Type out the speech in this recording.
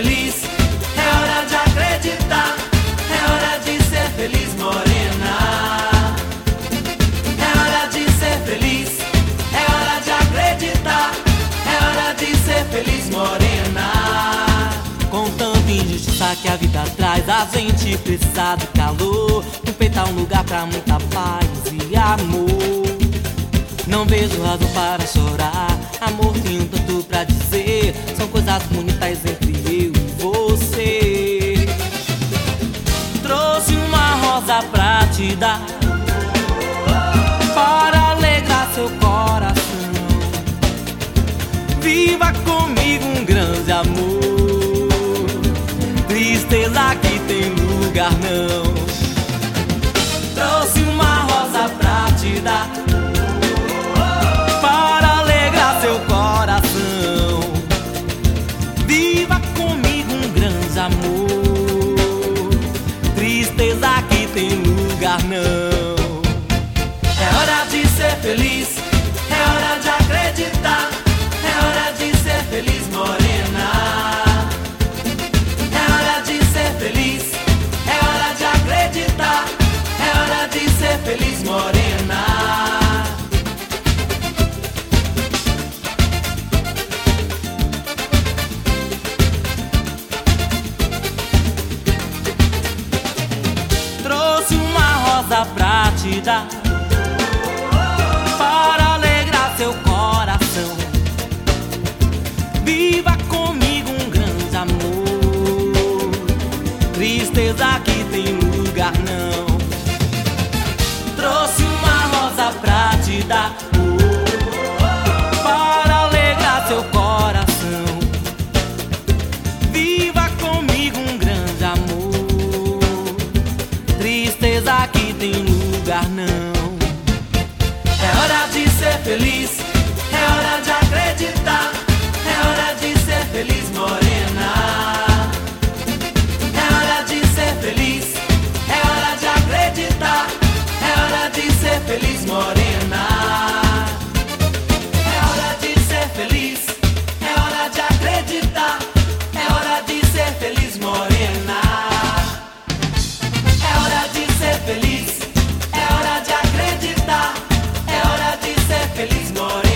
feliz, é hora de acreditar, é hora de ser feliz, morena. É hora de ser feliz, é hora de acreditar, é hora de ser feliz, morena. Com tanta injustiça que a vida traz, a gente precisa do calor. Respeitar um lugar pra muita paz e amor. Não vejo razão para chorar. Amor, tenho tanto pra dizer. São coisas bonitas entre dar. Para alegrar seu coração. Viva comigo um grande amor. Tristeza que tem lugar não. Trouxe uma rosa pra te dar. Para alegrar seu coração. Viva comigo um grande amor. Tristeza lugar não. É hora de ser feliz, rosa pra te dar. Para alegrar seu coração. Viva comigo um grande amor. Tristeza que tem lugar não. Trouxe uma rosa pra te dar aqui tem lugar não. É hora de ser feliz, é hora de acreditar. this morning.